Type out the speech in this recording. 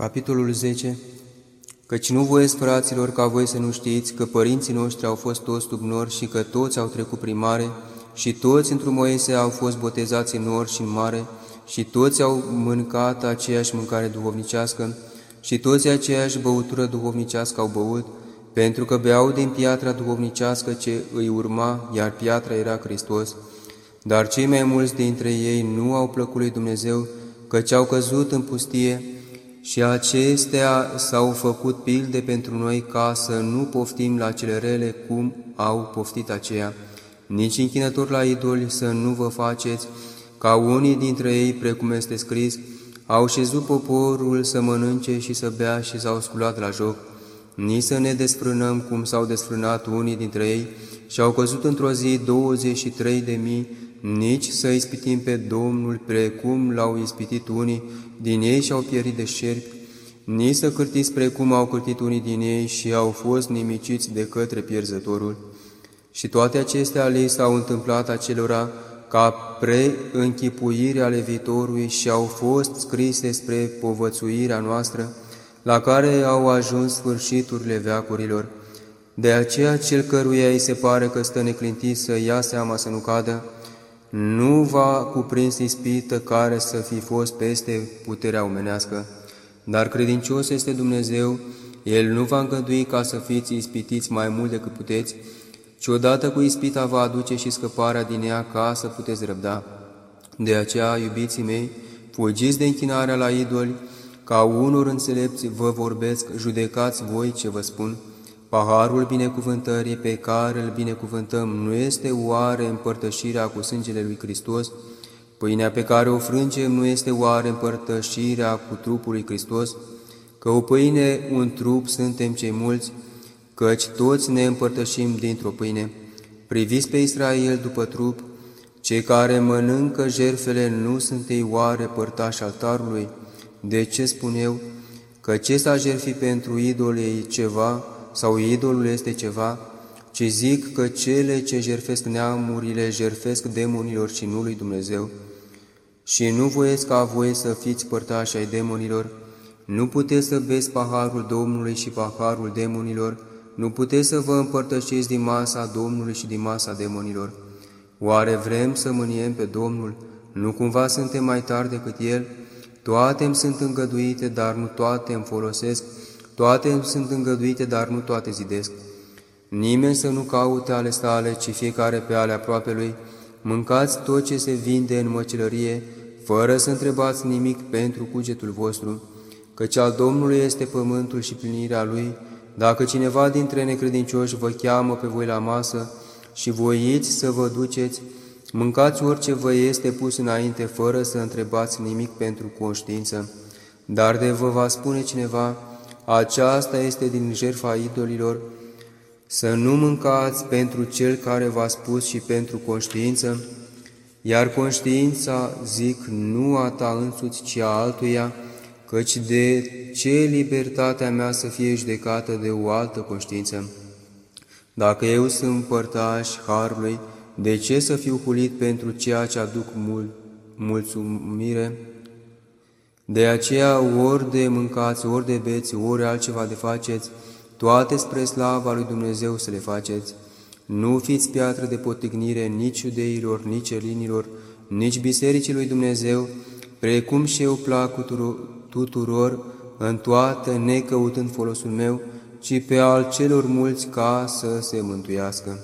Capitolul 10 Căci nu voiesc, fraților, ca voi să nu știți că părinții noștri au fost toți sub nor și că toți au trecut prin mare și toți într Moise au fost botezați în nor și în mare și toți au mâncat aceeași mâncare duhovnicească și toți aceeași băutură duhovnicească au băut, pentru că beau din piatra duhovnicească ce îi urma, iar piatra era Hristos. Dar cei mai mulți dintre ei nu au plăcut lui Dumnezeu, căci au căzut în pustie, și acestea s-au făcut pilde pentru noi ca să nu poftim la cele rele cum au poftit aceia. Nici închinători la idoli să nu vă faceți, ca unii dintre ei, precum este scris, au șezut poporul să mănânce și să bea și s-au sculat la joc. Nici să ne desfrânăm cum s-au desfrânat unii dintre ei și au căzut într-o zi 23 de mii, nici să ispitim pe Domnul precum l-au ispitit unii din ei și au pierit de șerpi, nici să cârtiți precum au cârtit unii din ei și au fost nimiciți de către pierzătorul. Și toate acestea le s-au întâmplat acelora ca preînchipuire ale viitorului și au fost scrise spre povățuirea noastră, la care au ajuns sfârșiturile veacurilor. De aceea cel căruia îi se pare că stă neclintit să ia seama să nu cadă, nu va cuprins ispită care să fi fost peste puterea omenească, dar credincios este Dumnezeu, El nu va îngădui ca să fiți ispitiți mai mult decât puteți, ci odată cu ispita va aduce și scăparea din ea ca să puteți răbda. De aceea, iubiții mei, fugiți de închinarea la idoli, ca unor înțelepți vă vorbesc, judecați voi ce vă spun, Paharul binecuvântării pe care îl binecuvântăm nu este oare împărtășirea cu sângele lui Hristos? Pâinea pe care o frângem nu este oare împărtășirea cu trupul lui Hristos? Că o pâine, un trup, suntem cei mulți, căci toți ne împărtășim dintr-o pâine. Priviți pe Israel după trup, cei care mănâncă jerfele nu sunt ei oare părtași altarului? De ce spun eu? Că ce s-a jertfit pentru idolei ceva, sau idolul este ceva, ci zic că cele ce jerfesc neamurile jerfesc demonilor și nu lui Dumnezeu. Și nu voiesc ca voi să fiți părtași ai demonilor, nu puteți să beți paharul Domnului și paharul demonilor, nu puteți să vă împărtășiți din masa Domnului și din masa demonilor. Oare vrem să mâniem pe Domnul? Nu cumva suntem mai tari decât El? Toate îmi sunt îngăduite, dar nu toate îmi folosesc, toate sunt îngăduite, dar nu toate zidesc. Nimeni să nu caute ale sale, ci fiecare pe ale lui. Mâncați tot ce se vinde în măcelărie, fără să întrebați nimic pentru cugetul vostru, căci al Domnului este pământul și plinirea lui. Dacă cineva dintre necredincioși vă cheamă pe voi la masă și voiți să vă duceți, mâncați orice vă este pus înainte, fără să întrebați nimic pentru conștiință. Dar de vă va spune cineva, aceasta este din jertfa idolilor, să nu mâncați pentru cel care v-a spus și pentru conștiință, iar conștiința, zic, nu a ta însuți, ci a altuia, căci de ce libertatea mea să fie judecată de o altă conștiință? Dacă eu sunt părtaș Harului, de ce să fiu hulit pentru ceea ce aduc mul mulțumire? De aceea, ori de mâncați, ori de beți, ori altceva de faceți, toate spre slava lui Dumnezeu să le faceți. Nu fiți piatră de potignire nici iudeilor, nici elinilor, nici bisericii lui Dumnezeu, precum și eu plac tuturor, în toate necăutând folosul meu, ci pe al celor mulți ca să se mântuiască.